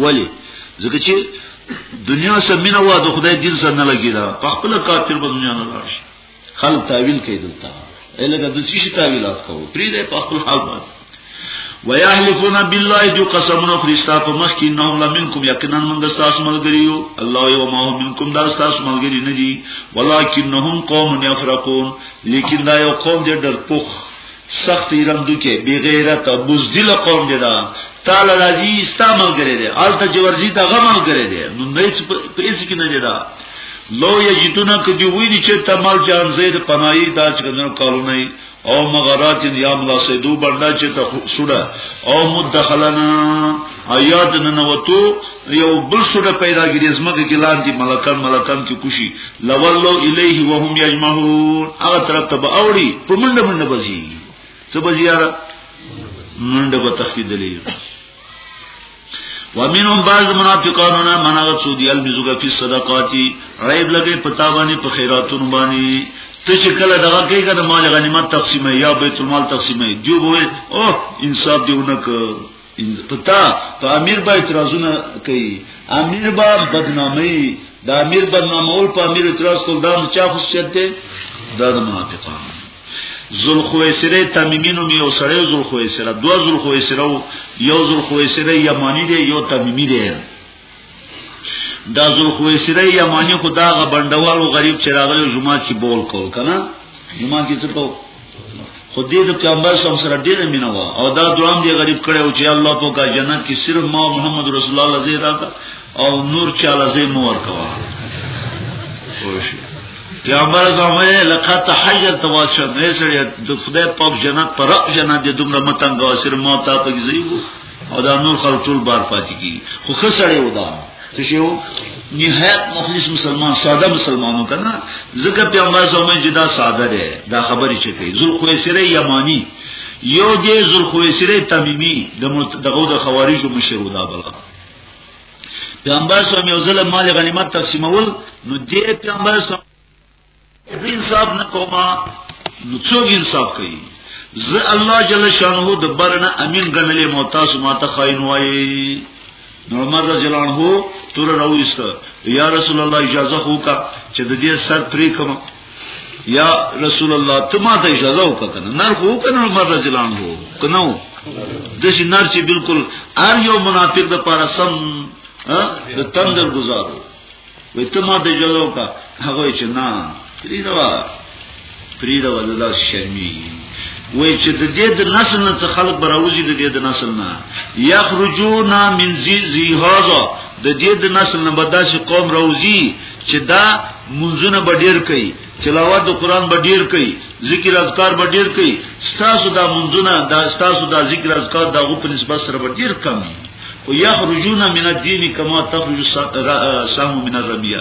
ولی ځکه چې دنیا سره مینا وا د خدای دین سره نه لګی دا په خپل کافر په دنیا نه لاړ شي خل تعویل کوي دلته الګا د څه شي تعویلات کوو پری دې په خپل حال باندې ويحلفون بالله جو قسمونه خريستا په مخ کې انهم لمنکم یقینا من د تاسو ملګری یو الله یو ما منکم دا تاسو ملګری نه دي ولکنهم قوم یفرقون لیکن دا یو قوم دې ډرپوخ سخت ایرم دوکه بی غیرت بزدل قوم دې دا تعالی راضی استعمال کړي دي الته جورزی دا غمل کړي دي نو نه په هیڅ کې نه دي دا لو یجدون کدی وی دي چې تمال جان زید پناهي دا چې کله کالونه او مغرات یا ملا سیدو بردا چې ته سوډه او مدخلنا آیات ننوتو یو بل سوډه پیدا کړي زمګه کې لاندې ملکان ملکان کې کوشي لولو الیه وهم یجمعون هغه طرف ته به اوړي په منډه منډه بزي څه بزي یاره منډه به تختی دلی ومنهم بعض منافقاننا منغه سودی البزګه فی صدقاتی عیب لګی پتا باندې په خیراتونو باندې ته چې کله دغه کې کده مال غنیمت تقسیمه یا بیت المال تقسیمه دیو بوې او انصاف دیونه ک پتا په امیر با اعتراضونه کوي امیر با بدنامي د امیر بدنامول په امیر اعتراض کول دا چا خصوصیت ده د منافقانو ذوالخویسره تمیمی نوم یو سړی ذوالخویسره دو ذوالخویسره یو ذوالخویسره یمانی دی یو تمیمی دی دا ذوالخویسره یمانی خدا غ بندوالو غریب چراغلو جمعه کې بول کول کنه جمعه کې څه کو خو دې د پیغمبر صلی الله علیه وسلم ډیره مینه وا او دا دوام دی غریب کړي او چې الله په کا جنت کې صرف ما محمد رسول الله زیرا او نور چاله زې مور کوا خوشی پیغمبر زموږه لقد تحیرت واسه نه سړی د خدای پاک جنت پر رب جنت د دومره متنګ واسر مو تا په زیو او دا نور خلک ټول بار پاتې کی خو خسړی ودا څه شو نهایت مخلص مسلمان ساده مسلمانو کنه ځکه پیغمبر زموږه جدا ساده دی دا خبرې چې کوي ذل خویسره یمانی یو دې ذل خویسره تمیمی دغه د خوارجو مشروع دا بلغه پیغمبر صلی الله علیه وسلم مال غنیمت تقسیمول نو دې پیغمبر صلی الله علیه وسلم انصاف نه کوما نو څوک انصاف کوي ز الله جل شانه د برنه امین غنلې موتاس ماته خاين وایي نو عمر رضی الله عنه تور راويست یا رسول الله اجازه هوکا چې د دې سر پرې کوم یا رسول الله ته ما ته اجازه وکړه نر خو کنه عمر رضی الله عنه کنه د شي نر چې بالکل ار یو منافق د پاره سم د تندر گزارو وې ته ما ته اجازه وکړه هغه چې نه پریدوا پریدوا د لاس شرمي وای چې د دې د نسل نه څخه خلق براوځي د دې د نسل نه یخرجونا من ذی ذی هذا د دې د نسل نه بداسي قوم راوځي چې دا منځونه به ډیر کوي تلاوت قرآن به ډیر کوي ذکر اذکار به ډیر کوي ستاسو دا منځونه دا ستاسو دا ذکر اذکار دا غو په نسبت سره به ډیر کم او یخرجون من الدین کما تخرج سهم من الربیع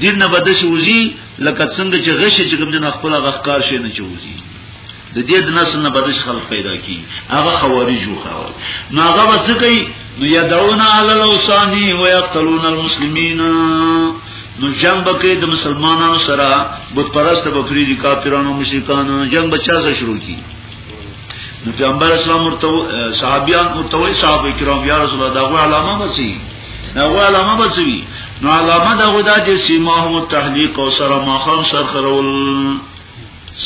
دین نه بدش وزي لکه څنګه چې غش چې کوم نه خپل غخکار شي نه چوزي د دې د نسل نه بدش خلق پیدا کی هغه خوارج وو خوارج نو هغه وڅ کوي نو یدعون علی الاوسانی و یقتلون المسلمین نو جنگ بکې د مسلمانانو سره بت پرست بفری دي کافرانو مشرکانو جنگ بچا سره شروع کی نو پیغمبر اسلام ورته صحابیان ورته وی صحابه کرام یا رسول الله دا غو علامه بچي دا غو علامه بچي نو علامه دا غو دا چې سیمه هم تحلیق او سره ماخام سرخرول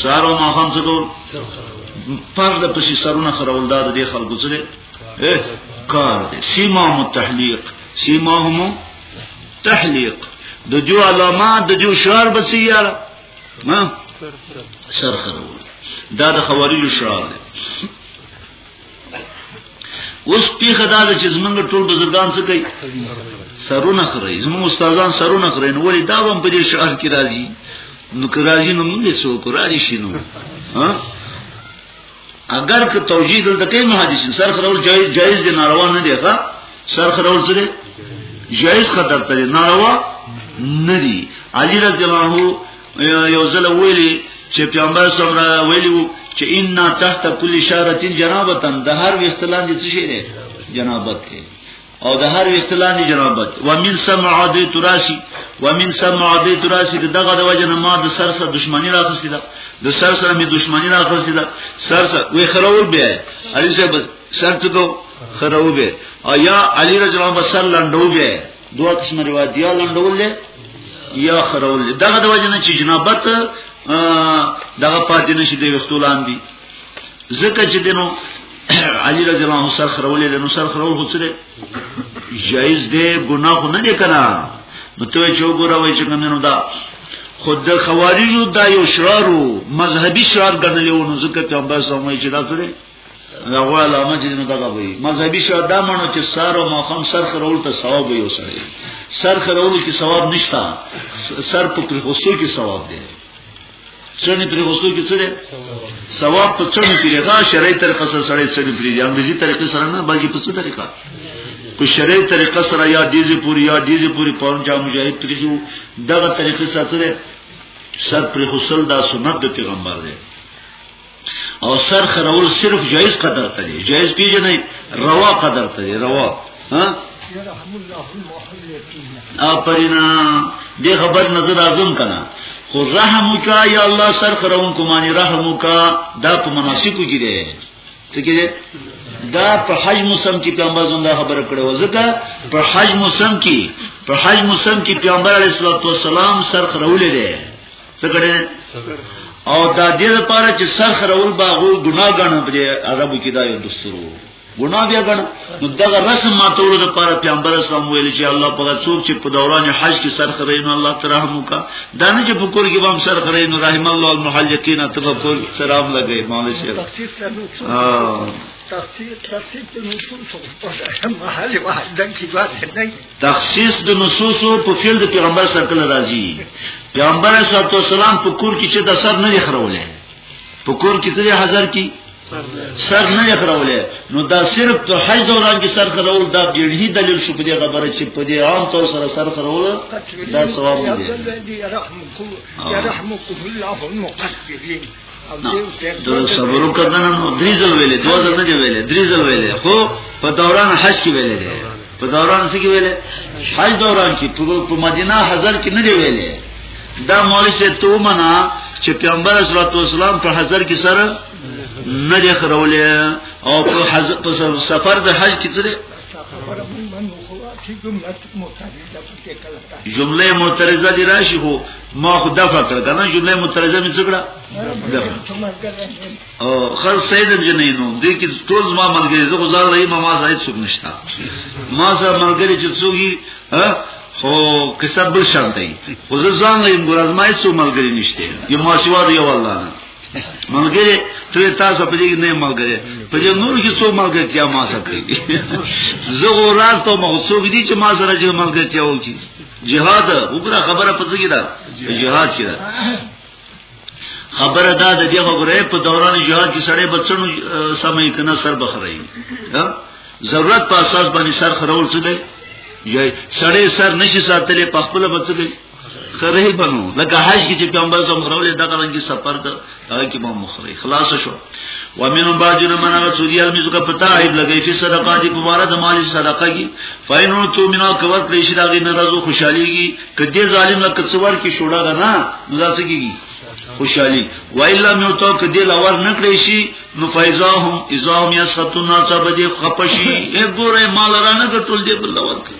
سارو ما هم څه کول فرض د پسې سرونه خرول دا د خلکو سره کار دی سیما متحلیق سیما هم تحلیق د جو علامات د جو شعر بسی یار ما سر خرول دا د خوارجو شعر دی اوس پیخه دا چې زمونږ ټول بزرګان څه کوي سرونه خوري زمونږ استادان سرونه خوري نو ولې دا هم په دې شعر کې راځي نو که راځي نو موږ یې څوک راځي شنو ها اگر که توجیه دلته کوي نو حدیث سر خورول جایز جایز دي ناروا نه دي ښا سر خورول څه دي جایز خطر ته ناروا نه دي علی رضی الله یو ځل ویلي چې پیغمبر صلی الله علیه وسلم ویلو چې ان تحت کل اشاره جنابتن د هر وختلان دي څه شي دي جنابت کې او د هر وختلان دي جنابت ومن سمع عادی تراسی ومن سمع عادی تراسی دغه د وجه نه ما د سر سره دښمنی راخستی ده د سر سره می دښمنی راخستی ده سر سره وی خرول بیا علی صاحب سر ته خرو به او یا علی رضی الله عنه سر لندو به دوه قسم روایت یا لندول دی یا خرول دی دغه د وجه نه چې جنابت دغه پاتې نشي دی وختولان دی ځکه چې دینو علی رضی الله عنه سر خرولې د نو سر خرول خو سره جایز دی ګناه خو نه دی کنه نو ته چې وګوره وای چې کنه نو دا خود د خوارجو دا یو شرارو مذهبي شرار ګڼلې ونه ځکه ته هم بس هم چې دا سره نغوا لا مجد نو دغه وي مذهبي شو دا مانو چې سارو ماخم سر خرول ته ثواب وي وسره سر خرول کې ثواب نشتا سر په پر غسو کې ثواب دی څنګه پر غسو کې څه دی ثواب په څنګه کې لږه شرعي طریقه سره سره څنګه پری دی انګریزي طریقه سره نه بلکې په څه طریقه په شرعي طریقه سره یا دیزه پوری یا دیزه پوری پرون چا مجاهد تریو دغه طریقه سره سر پر غسل دا سنت پیغمبر دی او سر خرول صرف جایز قدر ته دی جایز پیژنې روا قدر ته دی روا ها اپرینا دې خبر نظر اعظم کنا خو رحم وکا یا الله سر خرون کومانی رحم وکا دا په مناسکو کې دی څه کې دی دا په حج موسم کې پیغمبر زنده خبر کړو ځکه په حج موسم کې په حج موسم کې پیغمبر علیه الصلاۃ والسلام سر خرولې دی څه کړي او دا دې لپاره چې سر خرول باغو ګناه غنه په عربو کې دا یو دستور وو ګناه بیا غنه نو دا رسم ماتولو لپاره پیغمبر اسلام ویل چې الله په څوک چې په دوران حج کې سر خرین الله ترحم وکا دا نه چې په کور کې بام سر خرین رحم الله المحلقین تفکر سلام لګي مولوی شیخ اه تفسیر تفسیر ته نو ټول څه په هغه محل وه دنګ کې ځواب نه تخصیص د نصوصو په فعل د پیغمبر سره کله راځي پیغمبر صلی الله علیه وسلم په کور کې چې د سر نه خرولې په کور کې ته حاضر کی سر نه خرولې نو دا صرف ته حج دوران کې سر خرول دا جړهي دلیل شو په دې خبره چې په دې عام طور سره سر خرول دا ثواب دی یا رحمکم یا رحمکم الله المقصرین د صبرو کدن نو دریزل ویلې دوه ځل نه دی ویلې دریزل ویلې خو په دوران حج کې ویلې دی په دوران څه کې ویلې حج دوران کې په مدینه حضر کې نه دی ویلې دا مولوی سے تو منا چې پیغمبر صلی الله علیه وسلم په حضر کې سره نه دی خرولې او په حضر په سفر د حج کې سره جمله معترضه دی راشي خو ما خو دفع کړ کنه جمله معترضه می څکړه او خل سید جنینو دې کې ټول ما ملګری زه غزار لای ما ما زاید څوک نشتا ما سره ملګری چې څوګي خو کسب بل شان دی خو زه ځان لای ګورز ما هیڅ ملګری نشته یو ما شوا دی والله ملګری ته تاسو په دې نه ملګری په دې نور کې څو ملګری تیا ما سره کوي زه ورځ ته مخ څو دي چې ما سره چې ملګری تیا وږي جهاد وګړه خبره پڅې کیدا جهاد شي خبره دا د دې خبره په دوران جهاد کې سړې بچنو سمې کنه سر بخرای ضرورت په اساس باندې سر خرول څه دی یی سړې سر نشي ساتلې په خپل بچګي خره بنو لکه حج کې چې پیغمبر سم خرولې دا کارن کې سفر ته هغه کې مو مخري خلاص شو و من بعد من رسول الله مزو کا پتا عیب لګی فی صدقات په مارا د مال صدقه کی فینو تو مینا کور پرې شي داغه ناراضو خوشحاليږي کدی ظالم لکه څور کې شوړا ده نه نو دا څه کیږي خوشحالي و الا نو تو کدی لور نکړې شي نو فیزاهم اذاهم یسخطون ناصب دې خپشي اے ګوره مال رانه ټول دې بل لور کوي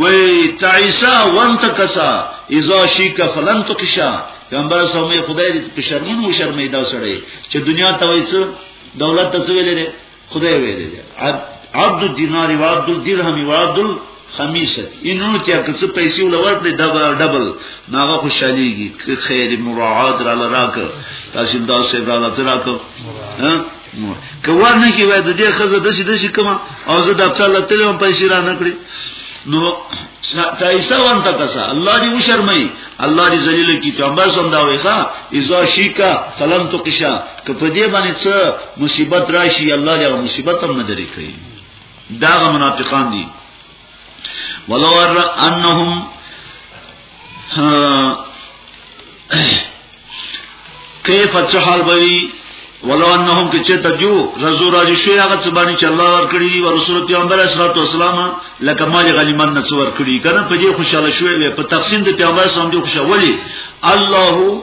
وی تعیسا وانت کسا اذا شیک فلن تکشا پیغمبر صلی الله علیه خدای دې په شرمونو او شرمې دا سړی چې دنیا ته وایي څه دولت ته څه ویلې خدای ویلې عبد الدینار و عبد الدرهم و عبد خمیسه اینو ته که څه پیسې ولور دې ډبل ډبل ناغه خوشاليږي خیر مراعات را لراک تحصیلدار صاحب را لراک ها مور که ورنه کې وای د دې خزه د شي د شي کما او زه د ابطال له تلوم پیسې را نه کړې نو تایسا وانتا کسا الله دی وشرمای الله دی ذلیل کی پیغمبر سم دا وای ښا اذا شیکا فلم تو قشا که په دې باندې څه مصیبت راشي الله دی مصیبت هم نه درې کوي دا منافقان دي ولو انهم کیف چحال بوی ولو انهم کې چې تجو رزو راځي شي هغه څه باندې چې الله ور کړی دی او رسول پیغمبر اسلام تو اسلام لکه مال غنیمت نه څور کړی کنه په دې خوشاله شوې په تقسیم د پیغمبر سم دي خوشاله ولی الله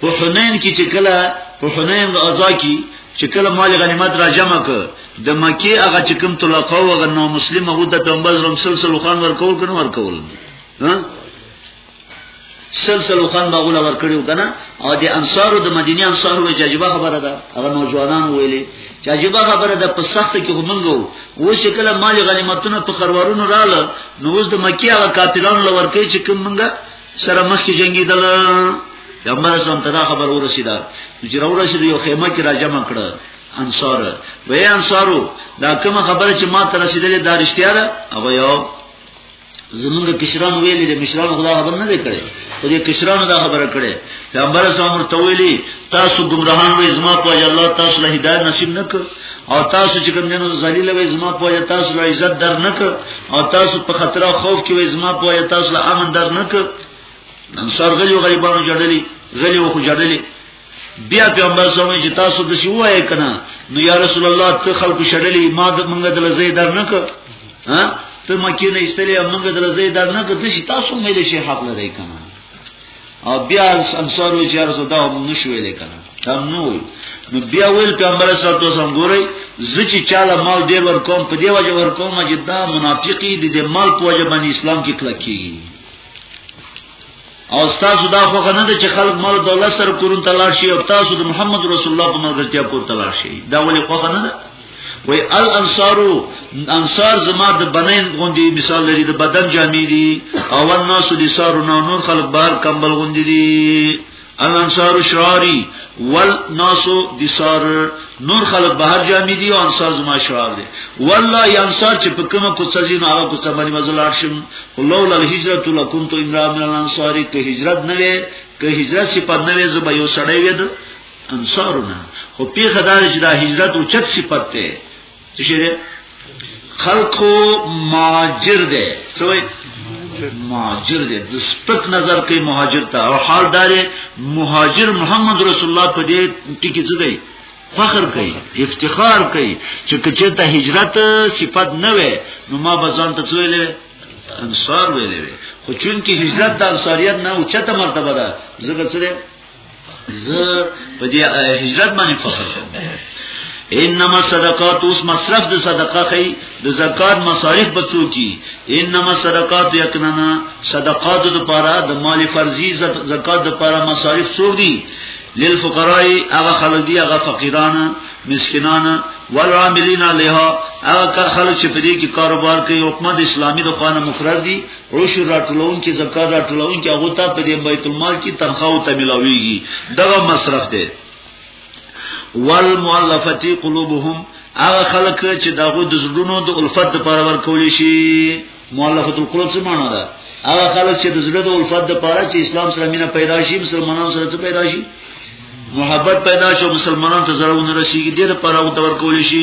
په حنین کې چې کله په حنین غزا کې چې کله مال غنیمت را جمع ک د مکی هغه چې کوم طلاقه او غ نو مسلمه و د پیغمبر رسول سلسله خان ورکول کنه ورکول ها سلسله خان باغول ورکړیو کنه او د انصارو د مدینه انصارو وی ججبه خبره ده هغه نوجوانان ویلي ججبه خبره ده په سخت کې همنګو و چې کله مال غنیمتونه په خروارونو رااله نو اوس د مکی هغه کافرانو لور کې چې کوم منګه سره مخکې جنگیدل پیغمبر سم ته دا خبر ورسیدا چې راورسید یو خیمه کې را جمع کړه انصار وې انصارو دا کوم خبره چې ما ته رسیدلې دا رښتیا ده هغه یو زمونږ کشران ویلې د مشران خدا خبر نه دی کړي خو دې کشران دا خبره کړي پیغمبر اسلام ورته ویلي تاسو ګمراهان وې زما په وجه الله تاسو له هدایت نصیب نکړ او تاسو چې کوم جنو ذلیل وې زما په وجه تاسو له عزت در نکړ او تاسو په خطر او خوف کې وې زما په وجه تاسو له امن در نکړ انصار غلي غریبانو جړلې غلي وخو جړلې بیا پیغمبر صلی الله علیه چې تاسو د شی وای کنه نو یا رسول الله ته خلق شړلې ما د منګه د لزې در نکړ ها ته مکه نه استلې منګه د لزې در نکړ ته تاسو مې له شي حق لري کنه او بیا انصار وی چار زو دا هم نشو ویل کنه تم نو نو بیا ویل پیغمبر صلی الله علیه وسلم ګورئ زچی چاله مال ډیر ور کوم په دی وجه ور کوم چې دا منافقی دي د مال په وجه باندې اسلام کې کلک کیږي او تاسو دا خو غنه ده چې خلک مال دولت سره کورن تلاشي او تاسو د محمد رسول الله په ملګرتیا کور تلاشي دا ولې خو غنه ده وی الانصارو انصار زما د بنین غوندي مثال لري د بدن جامې دي او الناس دي سارو نو نور خلق بار کمبل غوندي دي الانصار شراری والناس دي سار نور خلق بهر جامې دي او انصار زما شرار دي والله انصار چې په کومه کوڅه ځین هغه کوڅه باندې مزلار شم لول الهجرت لکنت امرا من الانصاری ته هجرت نه وي که هجرت صفات نه وي زبا یو سړی وي انصارنا خو پیخه دا چې دا هجرت او چت صفت ته څه شي خلق ماجر ده سوې مهاجر دی د سپک نظر کوي مهاجر ته او حال دار مهاجر محمد رسول الله په دې ټکی څه دی فخر کوي افتخار کوي چې کچه ته هجرت صفت نه وي نو ما بزان ته څه ویلې انصار ویلې خو چون کې هجرت د انصاریت نه اوچته مرتبه ده زګر څه زه په دې هجرت باندې فخر کوم انما الصدقات اوس مصرف د صدقه خي د زکات مصارف بچو کی انما الصدقات یکننا صدقات د پاره د مال فرضي زکات د پاره مصارف څور دي للفقراء هغه خلک دي هغه فقیران مسکینان والعاملین علیها هغه خلک چې په دې کې کاروبار کوي حکومت اسلامي د خوانه مفرد دي عشر راټولون کې زکات راټولون کې هغه ته په دې بیت المال کې تنخواه او تملاویږي دغه مصرف دی والمؤلفتی قلوبهم هغه خلک چې دغه د زړونو د الفت لپاره ورکول شي مؤلفت القلوب څه معنا ده هغه خلک چې د زړه د الفت لپاره چې اسلام سره مینه پیدا شي مسلمانانو سره څه پیدا شي محبت پیدا شي مسلمانانو ته ضرر نه رسیږي د لپاره او تور کول شي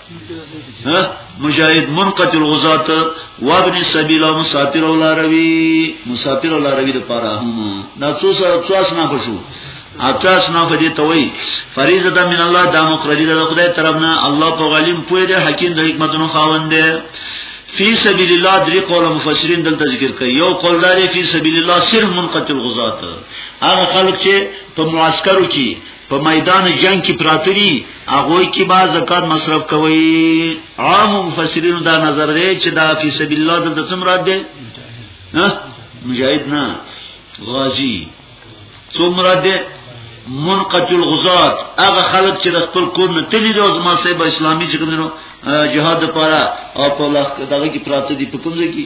مجاهد منقطع الغزات وابن السبيل مسافر ولاروي مسافر ولاروي د پاره هم دا څو سره څو اسنا بشو اتاس نه فدی توي فریضه ده من الله دا مخرجی ده خدای طرفنا الله په غلیم پوی ده حکیم د حکمتونو خاوند ده فی سبیل الله درې قول مفسرین دلته ذکر کوي یو قول دار فی سبیل الله صرف منقطع الغزات هغه خلک چې په معسكرو کې په میدان جنگ کې پراته دي هغه کې با زکات مصرف کوي عام مفسرین دا نظر دی چې دا فی سبیل الله د څمرا دی نه مجاهد نه غازی څمرا دی منقطع الغزات هغه خلک چې د خپل کور نه تللی روز ما صاحب اسلامي چې کومو جهاد لپاره او په لخ دغه کې پراته دي په کوم ځای کې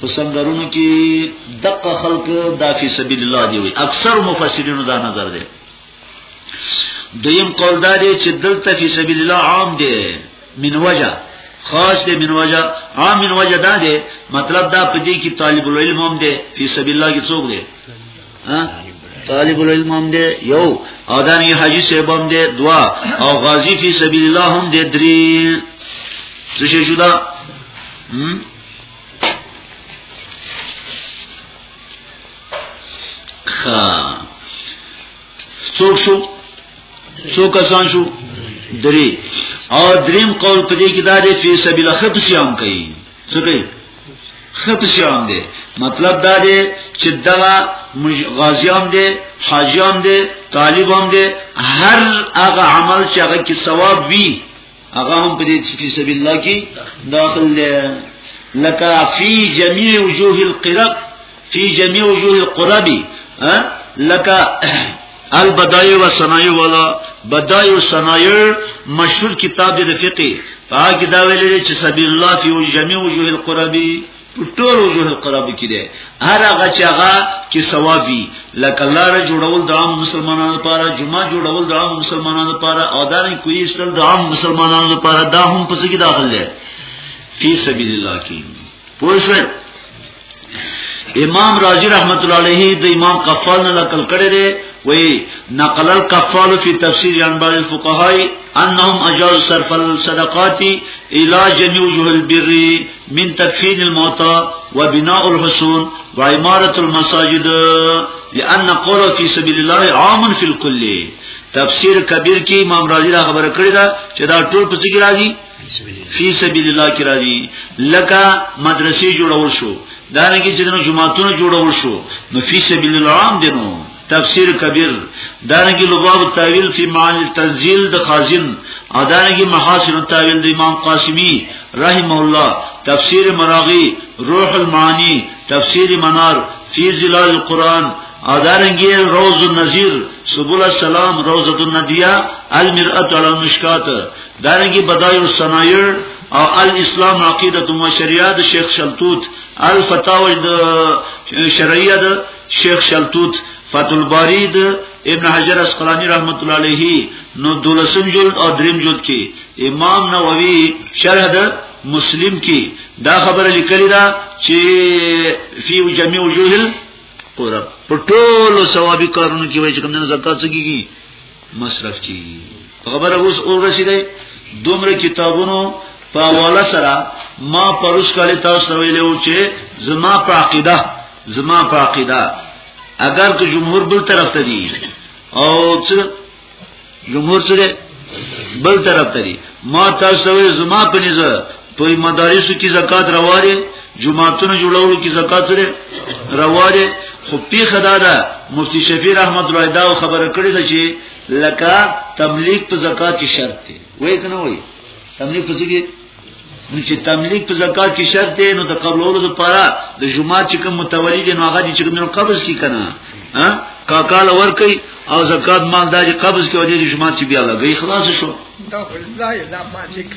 په سنگرونو کې دغه خلک دافي سبیل الله دی اکثر مفسرینو دا نظر دی دویم قول دا دی چې دلته فی سبیل الله عام دی من وجه خاص دی من وجه عام من وجه دا دی مطلب دا پدې کې طالب العلم هم دی فی سبیل الله کې څوک دی ها طالب العلم هم دی یو او دا نه حاجی صاحب هم دی دوا او غازی فی سبیل الله هم دی درې څه شي شو دا خا څوک شو څو کسان شو درې او دریم قول په دې کې دا دی چې سبیل خب سیام کوي څه کوي خب سیام دی مطلب دا دی چې دا غازیان دی حاجیان دی طالبان دی هر هغه عمل چې هغه کې ثواب وي هغه هم په دې چې سبیل الله کې داخل دی لکه فی جميع وجوه القرب فی جميع وجوه القرب لکه البدای و صنایع والا بدای و صنایع مشهور کتاب د فقه هغه دا ویل چې سبیل الله فی جميع وجوه القرب په ټول وجوه القرب کې ده هر هغه چې هغه کې ثوابي لکه لار جوړول د عام مسلمانانو لپاره جمعه جوړول د عام مسلمانانو لپاره او دارن کوی استل د عام مسلمانانو لپاره دا هم په څه کې داخل ده فی سبیل الله کې پوه شئ امام رازی رحمت الله علیه د امام قفال نه نقل کړی دی وی نقل القفال فی تفسیر عن بعض الفقهاء انهم اجاز صرف الصدقات الى جميع وجوه البر من تکفین الموتى وبناء الحصون وعمارة المساجد لأن قول في سبيل الله عام في الكل تفسیر کبیر کې امام رازی دا خبره کړې ده چې دا ټول په څه کې راځي فی سبیل الله کې راځي لکه مدرسې جوړول شو دا نه کې چې د جمعهتون جوړول شو نو فی سبیل الله عام دي نو تفسیر کبیر دانګي لباب تعویل فی معنی تنزیل د خازن او دانګي محاسن تعویل د امام قاسمی رحم الله تفسیر مراغی روح المعانی تفسیر منار فی ظلال القرآن او دارنگی روز النظیر سبول السلام روزت الندیہ المرأت علی المشکات دارنگی بدای السنائر او الاسلام عقیدت و شریعت شیخ شلطوط الفتاوی شرعیت شیخ شلتوت فتح الباری د ابن حجر اسقلانی رحمت الله علیه نو دولسم جلد او دریم جلد کې امام نووي شرح د مسلم کې دا خبره لیکلې ده چې فی جميع وجوه القرب په ټولو ثوابي کارونو کې وایي چې کوم نه زکات څه کیږي مصرف کیږي خبره اوس اورسیده دومره کتابونو په والا سره ما پروس کړی تاسو ویلو چې زما په عقیده زما په عقیده اگر که جمهور بل طرف ته دی او څه جمهور سره بل طرف ته دی ما تاسو ویل زما په نظر په مدارسو کې زکات رواره جمعهتون جوړولو کې زکات سره رواره خو پیخه دا ده مفتی شفیع رحمت الله دا خبره کړې ده چې لکه تملیک په زکات کې شرط دی وای کنه وای تملیک په څه کې نو چې تملیک په زکات کې شرط دی نو د قبولولو لپاره د جمعه چې کوم متولی دی نو هغه چې کوم قبض کی کنه ها کاکاله ور کوي او زکات مال داجی قبض کې وجه جمعه چې بیا لګي خلاص شو دا خدای دا ما ذکر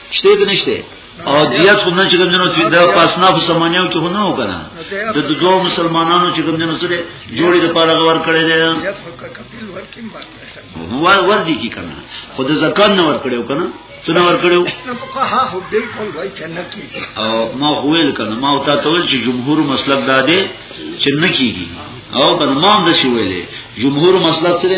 شته که نشته او دیت خو نه چې کوم جنو چې د پاسنا په سمانیو کې نه وکنه د دوه مسلمانانو چې کوم جنو سره جوړې د پاره غور کړی دی هو ور دي کی کنه خو د زکات نه ور کړو کنه څه نه ور کړو فقها هو بالکل وای کنه کی او ما ویل کنه ما او تا ته چې جمهور مسلک داده چې نه کیږي او کنه ما هم د شي ویلې جمهور مسلک سره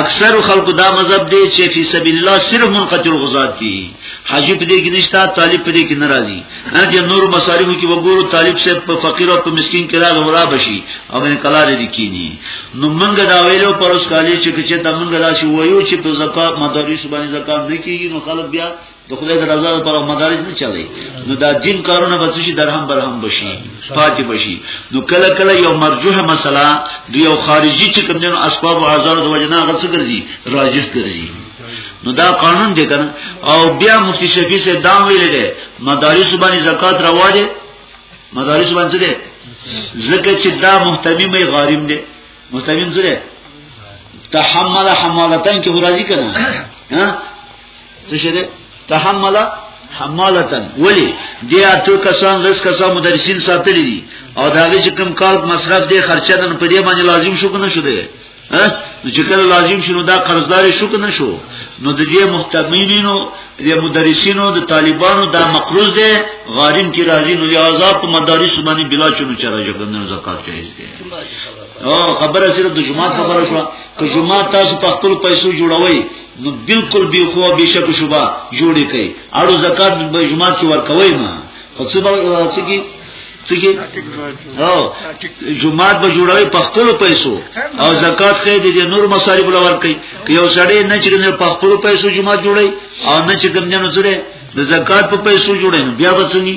اکثر خلق دا مذهب دی چې فی سبیل الله صرف منقطع الغزات دي حاجی په دې کې نشتا طالب په دې کې ناراضي نه چې نور مصارفو کې وګورو طالب سے په فقیر او په مسكين کې راغ ورا بشي او من کلار دي کینی نو منګ دا ویلو پر اوس کالی چې چې دا منګ دا شی وایو چې په زکات مدارس باندې زکات نه کیږي نو خلک بیا د خدای د رضا لپاره مدارس نه چلي نو دا دین کارونه به شي درهم برهم بشي پاتې بشي نو کله کله یو مرجوح مسله د یو خارجي چې کوم جن اسباب او اعذار د وجنه غڅ ګرځي راجح ګرځي نو دا قانون دی کنه او بیا مفتی شفیع سے دا ویل دی مدارس باندې زکات روا دی مدارس باندې دی زکه چې دا محتمی مې غارم دی محتمی زره تحمل حمالتن کې راضي کنه ها څه شه ده تحمل حمالتن ولی دی اته کسان لس کسان مدرسین ساتلی دي او دا چې کم کال مصرف دی خرچه دن په دې باندې لازم شو کنه شو دی ها چې کله لازم شنو دا قرضدار شو کنه شو نو د دې محتمینینو د مدرسینو د طالبانو دا مقروض دی غارم کی راضی نو لہذا په مدارس باندې بلا چونو چرای جوړندنه زکات جایز دی او خبره صرف د جمعه خبره شو که جمعه تاسو په خپل پیسو جوړوي نو بالکل بی خو بی شک شوبا جوړی کوي اړو زکات به جمعه کې ورکوي ما خو څه به څه کی څه کی او جمعه به جوړوي په خپل پیسو او زکات خې دې نور مصارف لور کوي که یو سړی نه چې نه په خپل پیسو جمعه جوړي او نه چې ګمنه نو سره د زکات په پیسو جوړي بیا وسني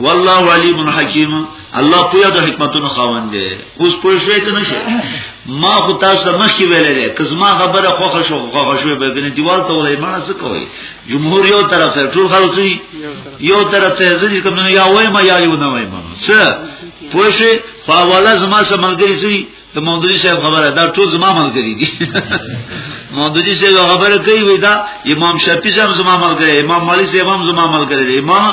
والله علیم حکیم الله پویا د حکمتونو خاوند دی اوس پوه شوې کنه شه ما خو تاسو ته مخکې ویلې ده کزما خبره خوښه شو خوښه شو به کنه دیوال ته ولې ما څه کوي جمهور یو طرف ته ټول خلک یو طرف ته ځي کوم یا وای ما یا یو نه وای ما څه پوه شې خو ولا زما سره ملګری سي د مولوی صاحب خبره دا ټول زما ملګری دي مولوی صاحب خبره کوي وای دا امام شافعي صاحب زما ملګری امام مالک صاحب هم زما ملګری دی امام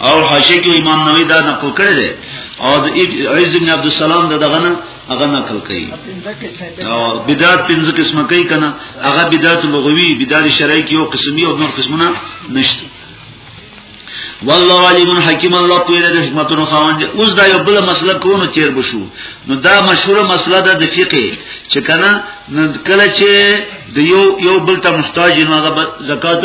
او حاشیه کې امام نووي دا نقل کړی دی او د عز بن عبد السلام د دغه نه هغه نقل کوي او بدعت پنځه قسمه کوي کنه هغه بدعت لغوي بدعت شرعي کې یو قسمي او نور قسمونه نشته والله علیم حکیم الله کوی د حکمتونو خاوند دی اوس دا یو بل مسله کوو تیر بشو نو دا مشهور مسله ده د فقه چې کنه کله چې د یو یو بل ته محتاج نه زکات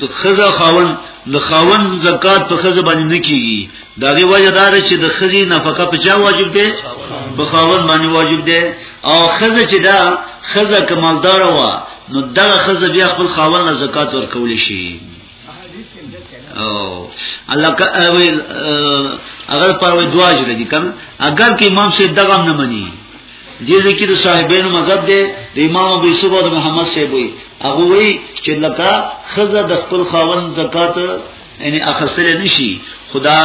د خزه خاون د خاون زکات په خزه باندې نه کیږي دا غي وجه دار چې د خزي نفقه په چا واجب ده په خاون باندې واجب ده او خزه چې دا خزه کمالدار وا نو دا خزه بیا خپل خاون له زکات ورکول شي او الله کا اول اگر په دواج لګی کم اگر کې امام سے دغم نه مني دې ځکه د صاحبینو مذهب دی د امام ابو یوسف او محمد سیبوی هغه وی چې لکه خزه د خپل خاوند زکات یعنی اخستل نشي خدا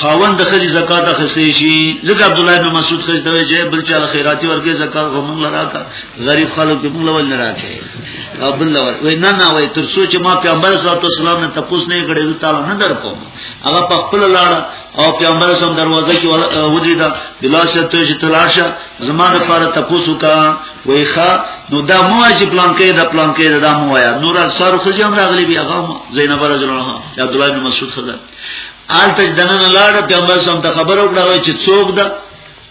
خاوند د خزي زکات اخستې شي ځکه عبد الله بن مسعود خزي ته چې بل چا خیراتي ورکه زکات هم لرا کا غریب خلک هم لول نه راکې او بل لور وای نه نه وای تر څو چې ما پیغمبر صلی الله علیه وسلم نه تاسو نه کړې زه تعالی نه درکوم هغه په خپل لاړه او پیغمبر سم دروازه کې ودریدا بلال شه ته چې تلاشه زما د پاره تاسو کا وای ښا نو دا مو چې پلان کې دا پلان کې دا مو وایا نور سر خو جام راغلی بیا غو زینب رضی الله عنها عبد الله بن مسعود خدای آل تک دنن لاړ پیغمبر سم ته خبر وکړه چې څوک ده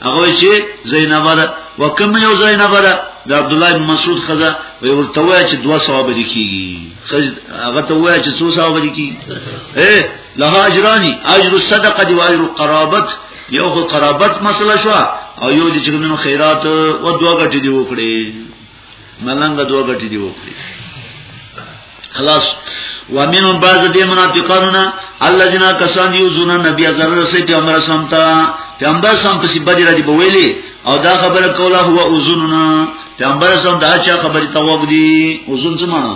هغه چې زینب ده وکم یو زینب ده د عبد الله بن مسعود خزه وی ورته وای چې دوا ثواب دي کیږي خز هغه ته وای چې څو ثواب دي کیږي اے له اجرانی اجر الصدقه دی واجر القرابت یو خو قرابت مسله شو او یو د چګمنو خیرات او دوا غټي دی وکړي ملنګ دوه غټي دی وکړي خلاص ومنهم بعض دې منافقانونه الذين كسان يؤذون النبي صلى الله عليه وسلم امر سمتا پیغمبر سم په سبب دې راځي بویلې او دا خبره کوله هو اذننا پیغمبر سم دا چا خبره توګ دي اذن څه معنی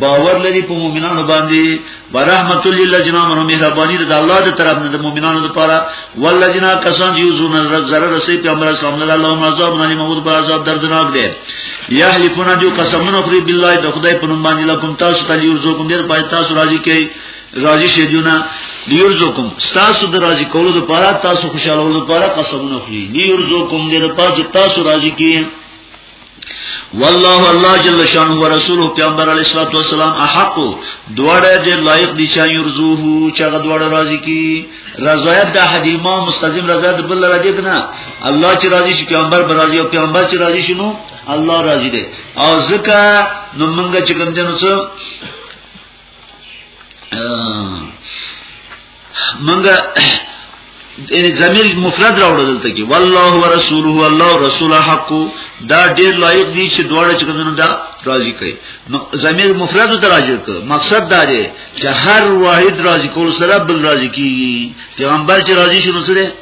باور لري په مؤمنانو باندې ورحمت للذین آمنوا مهربانی د الله د طرف نه د مؤمنانو لپاره والذین کسان یوزون زره رسې پیغمبر اسلام الله لهم عذاب نه موږ په عذاب دردناک دی یحلفون جو قسمنا خری بالله د خدای په نوم باندې لکم تاسو ته یرزقکم دې پای تاسو راضی کوي راضی شې دیونه لیرزقکم تاسو د راضی کولو لپاره تاسو خوشاله ولو لپاره قسمونه خوري لیرزقکم دې د پاج تاسو راضی کی والله الله جل شانه ورسوله پیغمبر علیه الصلاه والسلام احق دوړه دې لایق دي چې يرزوه چې هغه دوړه راضي کی رضایت د احد امام مستقیم رضایت بل راضي کنه الله چې راضي شي پیغمبر راضي او پیغمبر چې راضي شنو الله راضي دي او ځکه نو موږ چې کوم دې نو څه منګه یعنی زمیر مفرد راوړل دلته کې والله ورسوله الله رسول حق دا ډیر لایق دي چې دواړه چې کومه دا راضي کوي نو زمیر مفرد ته راځي کو مقصد دا دی چې هر واحد راضي کول سره بل راضي کیږي پیغمبر چې راضي شونه سره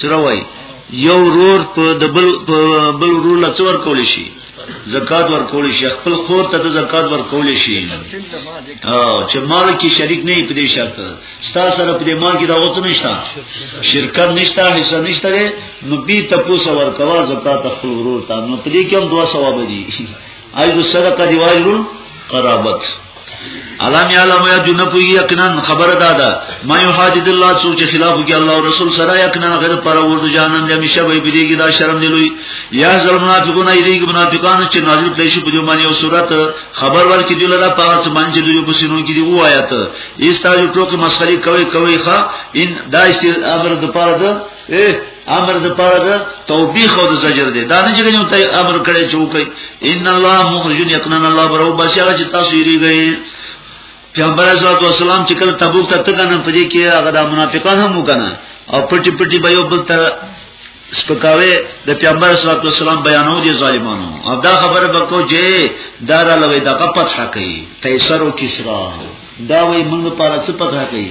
چروي یو رور په دبل په بل رور لا څور کول شي زکات ور کول شي خپل خور ته زکات ور کول شي او چې مال کې شریک نه پدې شرط ستا سره پدې مال کې دا اوس نشته شرکت نشته حصہ نشته نو به تاسو ور کوا زکات خپل رور ته نو پدې کې هم دوا ثواب دي ایو صدقه دی وایو قرابت علام یعلم یا جن پوی یقینا خبر دادا ما یحاجد الله سوچ خلاف کی الله رسول سره یقینا غیر پر ورد جانان جمی شب بیدیږي دا شرم دی لوی یا ظلم منافقون ایدیږي منافقان چې نازل کړي شو په دې باندې یو صورت خبر ورکړي دی لدا پاره چې باندې دوی په سینو کې دی او آیات ایستا یو ټوک مسخري کوي کوي ښا ان دا است امر د پاره اے امر د پاره ده توبیخ او د زجر ده دا نه چې کوم ته امر کړي چې وکي ان الله مخرج یقنا الله برو بشاره چې تاسو یې ریږي پیغمبر صلی الله علیه وسلم چې کله تبوک ته تګنه پدې کې هغه د منافقان هم وکنه او پټي پټي به یو بل ته سپکاوي د پیغمبر صلی الله علیه وسلم بیانو دي ظالمانو او دا خبره وکړو چې دار لوي دغه پتح کوي قیصر او کسرا دا وایي موږ په اړه څه پتح کوي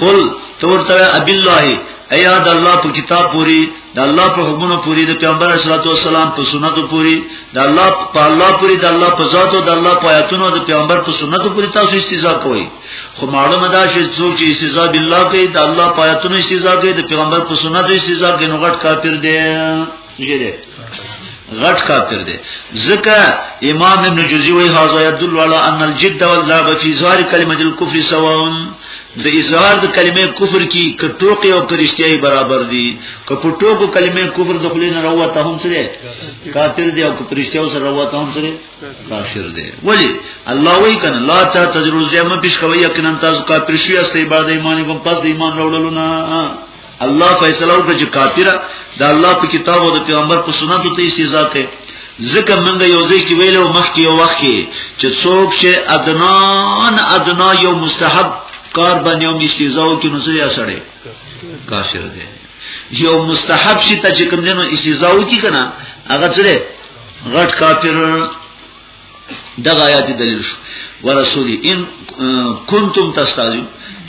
قل تورته ابي الله ایا د الله په کتاب پوری د الله په حکمونو پوری د پیغمبر صلی الله علیه وسلم په سنتو پوری د الله په الله پوری د الله په ذات او د الله په آیاتونو د پیغمبر په سنتو پوری تاسو استیزا کوئ خو معلومه ده چې څوک چې استیزا بالله کوي د الله په آیاتونو استیزا کوي د پیغمبر په سنتو استیزا کوي نو غټ کافر دی جره غټ کافر دی ځکه امام ابن جوزی وی هاذا يدل على ان الجد والذاب في ظاهر كلمه الكفر سواء د اظهار د کلمې کفر کی کټوقې او کرشتیاي برابر دي کپټو کو کلمې کفر د خلین روته هم سره کافر دی او کرشتیاو سره روته هم سره کافر دی ولی الله وی کنه لا تا تجرز یمه پیش کوي یقینا تاسو کافر شوی است عبادت ایمان کوم پس د ایمان راوړلو نه الله فیصله وکړه چې کافره د الله په کتاب او د پیغمبر په سنت ته سزا کوي ځکه موږ یو ځای کې ویلو مخکې یو وخت کې چې څوک چې ادنان ادنا یو مستحب کار باندې یو استیزا او کې نو سړی سړی کافر دی یو مستحب شي ته چې کوم دینو استیزا او کې کنه هغه سره غټ کافر دغه آیات دلیل شو ورسول ان کنتم تستاذو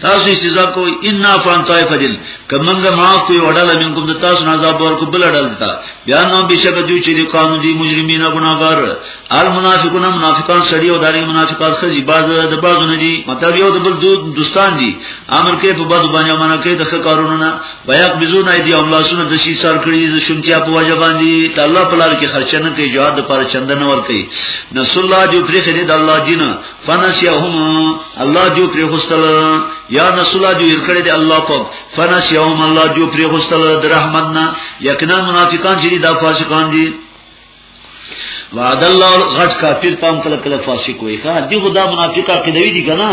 تاسو استزا کوئ ان فان طائفه دل کمنګ ما کوئی وډل منکم د تاسو نه عذاب ورکو بل ډل تا بیا نو بشک جو چې د قانون دي مجرمین ګناګار المنافقون منافقان سړي او داري منافقان خزي باز د بازو نه دي مطلب یو د بل دوستان دي امر کې په بد باندې منه کې د ښه کارونه نه ويقبضون ايديهم لاسونه د شي سر کړی د شونتیا په وجه باندې ته الله په لار کې خرچ نه کوي جهاد لپاره چند نه ور کوي نس الله جو پرې خري د الله دین فنسيهم الله جو پرې غسل یا نس الله جو ير کړی د الله په فنسيهم الله جو پرې غسل د رحمتنا یقینا منافقان چې دا فاسقان دي وعد الله غټ کافر تام کله کله فاسق وي ښا دی خدا منافق عقیدوی دي کنه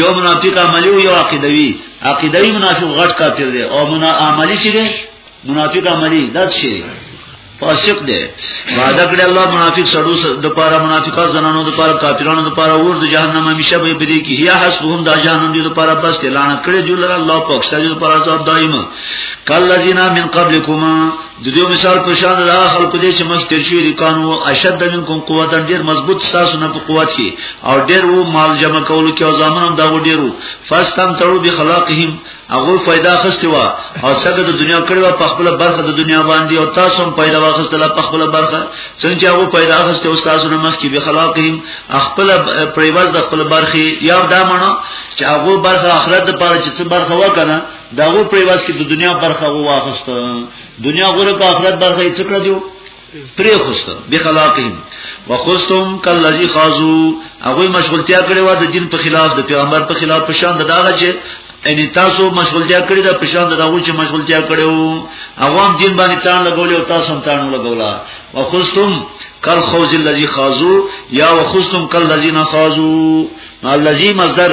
یو منافق عملی او یو عقیدوی عقیدوی منافق غټ کافر دی او منا عملی شي دی منافق عملی دات شي فاسق دی وعده کړی الله منافق سړو د پاره منافقات زنانو د پاره کافرانو د پاره ور د جهنم همیشه به بری کی یا حسبهم د جهنم دی د پاره بس اعلان کړی جو لره الله پاک ستاسو د پاره عذاب دایمه کلذینا من قبلکما د دې مثال په شان دا خلک دې چې مخ تیر شوی دي قانو اشد منکم قوت ډیر مضبوط تاسو نه په قوت شي او ډیر وو مال جمع کولو کې او ځامن دا و ډیرو فاستم تړو به خلاقهم هغه فائدہ خسته وا او څنګه د دنیا کړو په خپل برخه د دنیا باندې او تاسو هم فائدہ واخستله په خپل برخه څنګه هغه فائدہ خسته او تاسو نه مخ کې به خلاقهم خپل پریواز د خپل برخه یا دا معنی چې هغه برخه آخرت لپاره چې څه برخه وکنه دا غو په واس کې د دنیا برخه وو واخست دنیا غره کا آخرت برخه یې څکړه دیو پرې خوست به خلاقین وخستم کلذي خازو هغه مشغولتیا کړې و د دین په خلاف د پیغمبر په خلاف په شان دغه چې ان تاسو مشغولتیا کړې ده په شان دغه چې مشغولتیا کړو عوام دین باندې تان لګولې او تاسو هم تان لګولا وخستم کل خوز الذي خازو یا وخستم کل الذين خازو الذي مصدر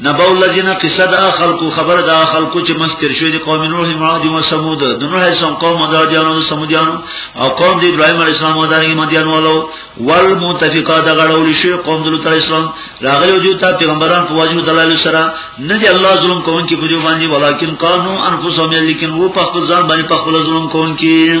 نبو الذين قصد خلقو خبر دا خلقو چې مستر شوی دي قوم نوح مراد او سمود د نوح سم قوم مدارجانو سمودیانو او قوم د ابراهيم عليه السلام او دغه مديان ولو والمتفقات غړول شي قوم د لوط عليه السلام راغلي وجود ته پیغمبران په واجب دلایل سره نه دي الله ظلم کوون کې په جو باندې ولیکن قانون انفسهم لیکن وو په خپل ځان باندې په خپل ظلم کوون کې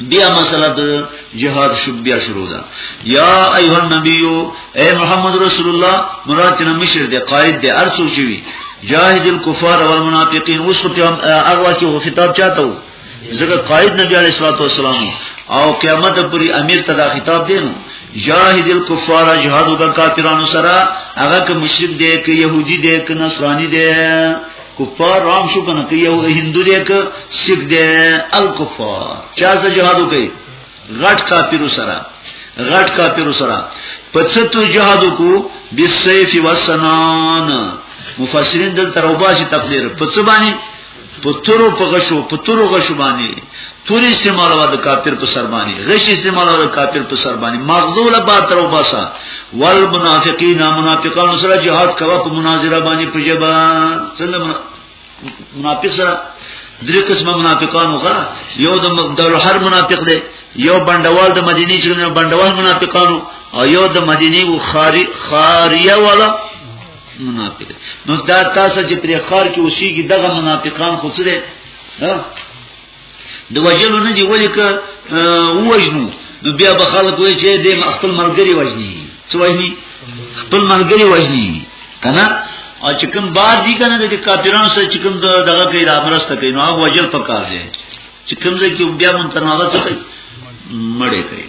بیا مسله د جهاد شو بیا شروع ده یا ایها النبی اے محمد رسول الله مراد نه مشر دی قائد دی ارسو شوی جاهد الكفار والمنافقین اوس په هغه کې هو خطاب چاته وو ځکه قائد نبی علیہ الصلوۃ والسلام او قیامت پوری امیر ته دا خطاب دینو جاهد الكفار جهاد وکړه کافرانو سره هغه که مشرک دی که يهودي دی که نصراني دی کفار رام شو کنه ته یو هندو دی که سیک دی الکفار چا سره جهاد وکي غټ کافر سره غټ کافر سره پڅتو جهاد کو بالسيف والسنان مفسرین دل تروباشي تفسیر پڅ باندې پترو پغشو پترو غشو باندې توري استعمال وا د کافر په سر باندې غش استعمال وا د کافر په سر باندې مغزو له بار تر وباسا ول منافقین منافقان سره jihad کوا په مناظره باندې پجبا څنګه منافق سره درې قسمه منافقان وغه یو د مبدل هر منافق دی یو بندوال د مدینه چې نه بندوال منافقانو او یو د مدینه و خاری خاریه والا منافق نو دا تاسو چې پر خار کې اوسېږي دغه منافقان خو سره د وجلو نه دی ولیک وجنو نو بیا به خلک وایي چې د خپل ملګری وجني څه وجني خپل ملګری وجني کنه او چې کوم بار دي کنه د کافرانو سره چې کوم دغه کې د امرسته کوي نو هغه وجل پکار دی چې کوم ځای کې بیا مونږ تنوازه کوي مړې کوي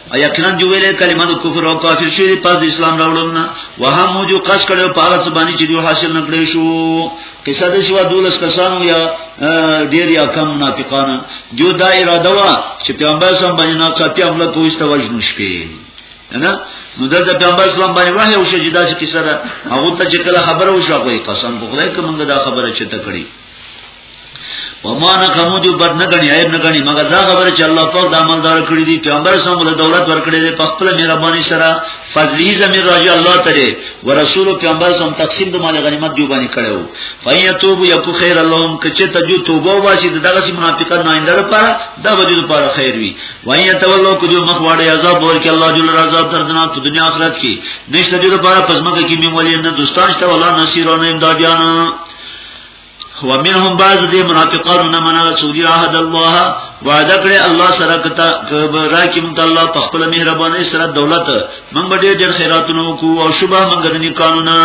یقینا جو ویلې کلمه د کفر او کافر شوی پس د اسلام راوړل نه وه مو جو قص کړو په هغه څه باندې چې دوی حاصل نکړې شو قصه د شو دولس کسانو یا ډیر یا کم منافقان جو دا اراده وا چې پیغمبر سم باندې نه کاپی عمل کوي ست وجنو شپې نه نو د پیغمبر اسلام باندې وحی او شجدا چې کیسه ده هغه ته چې کله خبره وشو کوي قسم په خدای کومه دا خبره چې ته کړی وما نقمو دی بد نه غنی عیب نه غنی مګر دا خبره چې الله پاک د عملدار کړی دی پیغمبر سم له دولت ورکړی دی په خپل مهرباني سره فضلی زمير راځي الله تعالی او رسول پیغمبر سم تقسیم د مال غنیمت دی باندې کړو فیتوب یکو خیر اللهم کچه ته جو توبه واشي دغه سي منافقت نه انده لپاره دا وجود لپاره خیر وي وای ته ولو کو جو مخ واړی عذاب ورکړي الله جل رضا دردناک په دنیا آخرت کې نشته دې لپاره پزما کې میمولې نه دوستان شته ولا نصیرونه امدادیان ومنهم بعض دې منافقانو نه منل سوري عهد الله وعده کړې الله سره کته راکې مونږ الله په خپل مهرباني سره دولت مونږ به ډېر خیراتونه وکړو او شوبه مونږ د نکانونه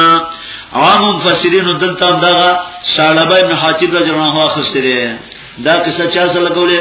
عام مفسرین دلته دغه شالبه ابن حاتب رضی الله عنه واخستره دا قصه چا سره لګولې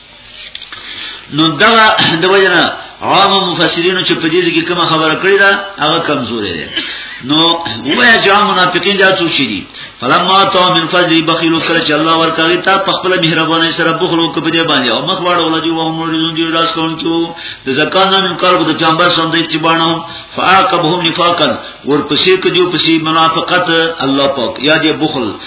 نو دا د وجنه عام مفسرینو چې په دې کې کومه خبره کړې ده هغه کمزورې ده نو وای چې عام منافقین دا څو شي دي فلما تو من فضل بخیل سره چې الله ورکړي تا په خپل مهرباني سره بخلو کې بده باندې او مخ واړو لږ وو هم ورزون دي راس کون کیو د زکات نه من کار کو د پیغمبر سم دې چې باندې فاقبهم نفاقا ورپسې کې جو پسې منافقت الله پاک یا دې بخل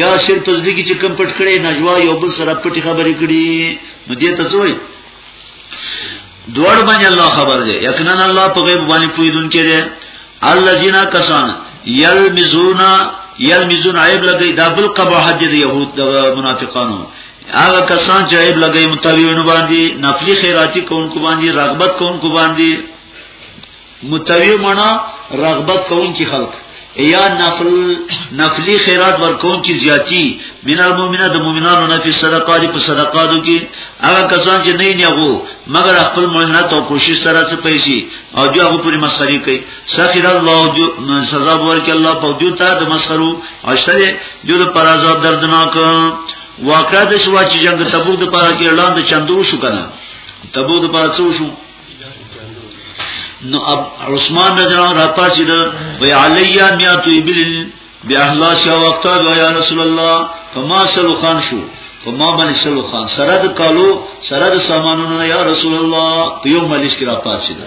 یا شر په دې کې چې کم پټ کړي نجوا یو بل سره پټي خبرې کړي نو دې ته څوې دوړ باندې الله خبر دی یقینا الله په غیب باندې پویدون کې دی الذين کسان یلمزون یلمزون عیب لګي دا بل قباحت دی يهود د منافقانو هغه کسان چې عیب لګي متویونه باندې نفلی خیراتی کوونکو باندې رغبت کوونکو باندې متوی منا رغبت کون کی خلق یا نفل نفلی خیرات ورکون کی زیاتی من المؤمنات د مؤمنانو نه په صدقات په صدقاتو کې هغه کسان چې نه نیغو مگر خپل مهنت او کوشش سره څه پیسې او جو هغه پوری مسخري کوي سخر الله جو سزا ورکړي الله په جو ته د مسخرو او شته جو د پر عذاب دردناک واقع د شوا چې جنگ تبوک د پاره کې اعلان د چندو شو کنه تبوک د پاره څو شو نو اب عثمان رضی الله عنه راپا چې دا وی علیا میات ابل بیاهلا شا وخت دا یا رسول الله فما سلو خان شو فما باندې سلو خان سره د کالو سره د سامانونو یا رسول الله په یو مجلس کې راپا چې دا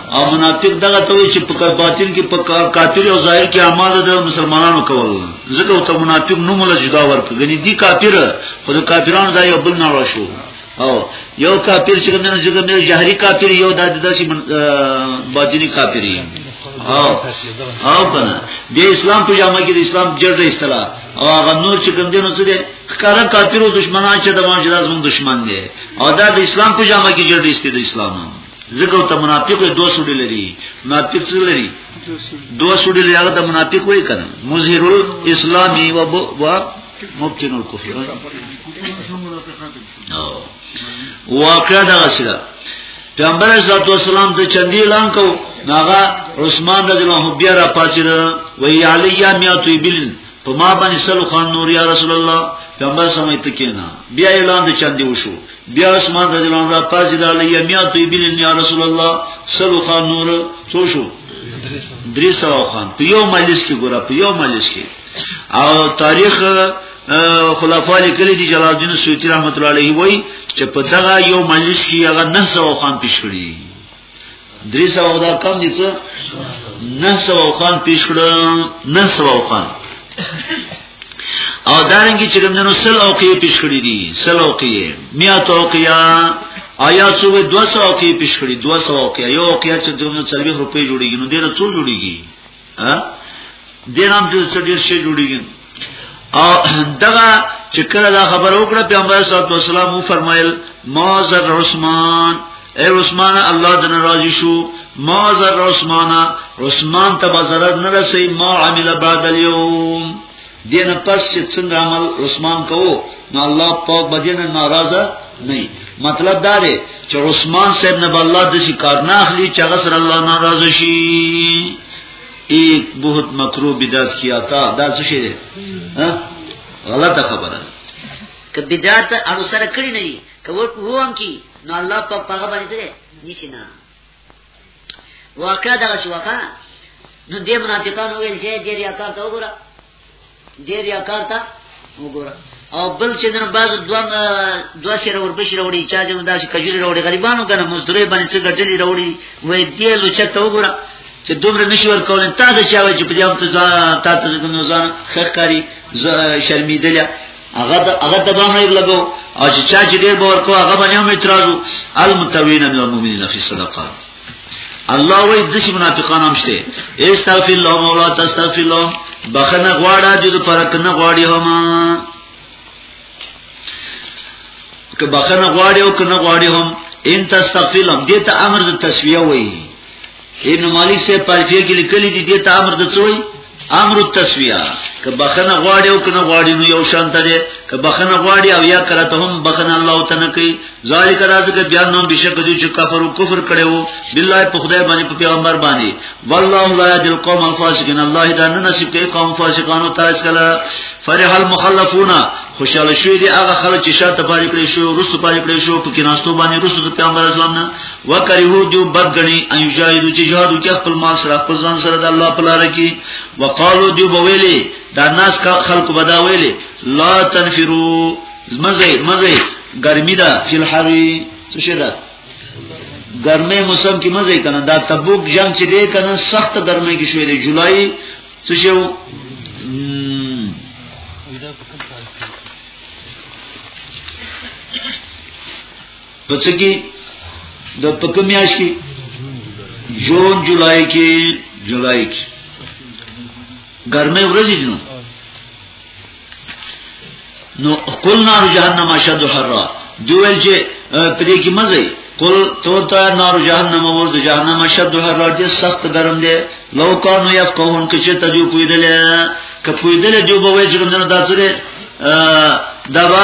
او منافق دغه ته وی چې په باطن کې په کافر او ظاهر کې اعمال د مسلمانانو کول ځکه ته منافق نوم له جدا ورکړي غني دي کافر خو د کافرانو دا یو بل نه راشو او یو کافر چې کوم نه چې کوم جهري کافر یو د داسې باطني کافر یې او او کنه د اسلام په جامه کې د اسلام جړه اصطلاح او هغه نور چې کوم دینو څه دي ښکارا کافرو دشمنان چې د ماجرا زموږ دشمن دي او دا د اسلام په جامه کې جړه است د اسلام ځکه ته منافق دوه سړي لري منافق څه لري دوه سړي لري هغه ته منافق وای کنه مظهر الاسلامي و و مبتن الكفر واقعا دا غسره پیغمبر صلی الله علیه وسلم ته چندی اعلان کو ناغه عثمان رضی الله عنه بیا را پاتره وی علی یا میاتو بلن په ما باندې سلو خان نور یا رسول الله پیغمبر سمې تکینا بیا اعلان د چاندې وشو بیا عثمان رضی الله عنه پازید علی میات ابن یا رسول الله سلو خان نور څو شو درې سو خان په یو مجلس کې ګوره په یو مجلس کې او تاریخ خلفاء لیکلي دي جلال الدین سیوطی رحمت الله علیه وای چې په دغه یو مجلس کې هغه 900 خان پیش کړی درې سوه دا کم دي څه نه سوه خان پیش کړه نه سوه خان او دارنګي چې کومنو سل او کې پیش کړی دي سل او کې میا تو کې آیا څو 200 او کې پیش کړی 200 او کې یو کې چې دوه 40 روپۍ جوړیږي نو ډیر څو جوړیږي ها دینام چې څه ډیر شي جوړیږي او دغه چې کله دا خبر وکړه پیغمبر صلی الله علیه وسلم فرمایل مازر عثمان اے عثمان الله دن راضی شو ما زر عثمان عثمان تبا ضرر نرسی ما عمل بعد اليوم دین پس چې څنګه عمل عثمان کوو نو الله پاک بدین ناراضه نه مطلب دا دی چې عثمان صاحب نه الله د شي کار نه اخلي چې غسر الله ناراضه شي ایک بہت مکرو بدعت کیا تا دا څه شي دی غلطه خبره که بدعت انو سره کړی نه وي که ورکو هم کی نو الله پاک هغه باندې څه نشي نه واقع دغه شوخه نو دې منافقان وویل چې دې ریاکار ته وګوره دې ریاکار ته وګوره او بل چې نن باز دوه دوه شیر ور بشي وروړي چا چې داسې کجوري وروړي غریبانو کنه مزدوري باندې څه ګټلې وروړي وې دې لو چې ته وګوره چې دومره نشي ور کولای تا د چا وجه په دې هم ته تا ته ځنه ځان خخکاری شرمیدل هغه د هغه د باندې لګو او چې چا چې ډېر باور کوه هغه باندې هم اعتراض المتوین من المؤمنین فی الصدقات الله وی د شي منافقان هم شته استغفر الله مولا تستغفر الله بخنه غواړه چې د فرق نه غواړي هم که بخنه غواړي او که نه غواړي هم ان تستغفر الله دې ته امر د تسویه وایي ابن مالک سے پالفیه کې لیکلي دي د امر د څوی امر التسویه که بخنه غواړي او کنه غواړي نو یو شان ته دي که بخنه غواړي او یا کرته هم بخنه الله تعالی کوي ذالک راز کې بیان نوم بشک دي چې کفر او کفر کړو بالله په خدای باندې په پیغمبر باندې والله لا يهدي القوم الفاسقين الله دا نه نصیب کوي قوم فاسقانو ته اسکلا فرح المخلفون خوشاله شوی دی هغه خلک چې شاته پاتې کړي شو رسو پاتې کړي شو په کې ناستو باندې رسو د پیغمبر اسلام نه وکرهو جو بدګنی ان یجاهدو چې جهاد وکړي خپل مال سره خپل ځان سره د الله په لار کې وقالو جو بویلې دا ناس خلق بدا ویلې لا تنفرو مزه مزه ګرمي ده فل حری څه شه ده ګرمه موسم کې مزه کنه دا تبوک جنگ چې دی کنه سخت ګرمه کې شوې ده جولای څه شو پس کی د پکمیاش کی جون جولای کی جولای کی ګرمه ورځې دي نو نو قل نار جهنم اشد حرا دویل چې پدې کې مزه قل تو تا نار جهنم ور د جهنم اشد حرا دې سخت ګرم دي لو کانو یفقهون کې چې تجو پویدل کپویدل جو به وې چې کوم نه داسره دا با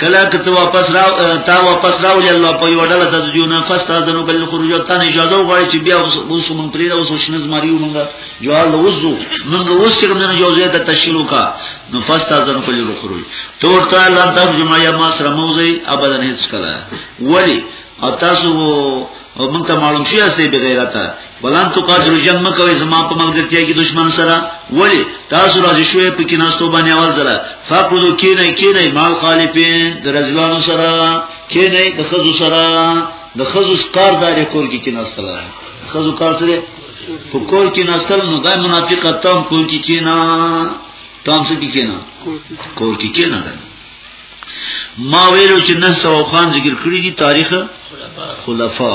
کلا که ته واپس را تا واپس راولې الله په یو ډله د جون فاستاذنو بل خروج ته نه اجازه وغواړي چې بیا اوس مونږ پرې دا اوس شنز ماریو مونږ جوال وزو مونږ اوس چې موږ یو ځای ته تشکیل وکا نو فاستاذنو بل خروج ته ورته الله د جمعه یا ما سره موزي ابدا هیڅ کلا ولی او تاسو مونږ ته معلوم شي چې بغیرته بلان تو قاتل جنگ مکوی زما په ملګرتیا کې دشمن سره ولی تاسو راځي شوې په کې ناستو باندې اول زره فقدو کې نه کې نه مال خالفین د رجلانو سره کې نه د خزو سره د خزو کار داري کول کې کې ناستل خزو کار سره په کول کې ناستل نو دای منافقت تام کول کې کې نه تام څه کې کې نه کول کې کې نه ما ویلو چې نه سو خان ذکر کړی دي تاریخ خلفا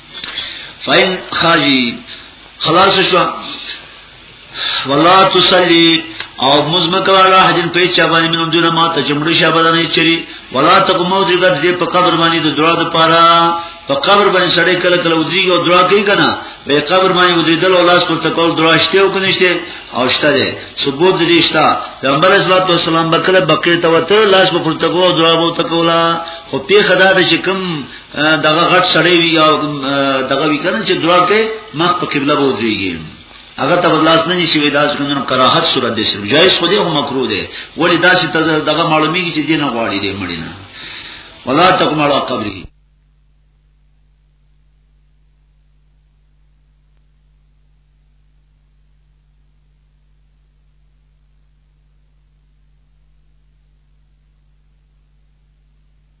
فاین خاجی خلاص شو ولا تصلي او مزمکه والا حجن په چا باندې منو دونه ما ته چمړي شابه نه چری ولا تقمو دې دې په قبر باندې د دعا د پاره په قبر باندې سړی کله کله ودریږي او دعا کوي کنه به قبر باندې ودریدل او لاس پورته کول دعا شته او کنه شته او شته دې ثبوت دې شته پیغمبر اسلام الله سلام بکله بقیر ته وته لاس پورته کول دعا وو تکولا خو په خدا دې چې کوم دغه غټ سړی وی او دغه وی کنه چې دعا کوي مخ په قبله بوځيږي هغه ته بلاس نه نشي وې داس کوم کراهت صورت دي شي جایز خو دې هم مکروه دي ولی داس ته دغه معلومیږي چې دینه غواړي دې مړینه ولا تقم على قبره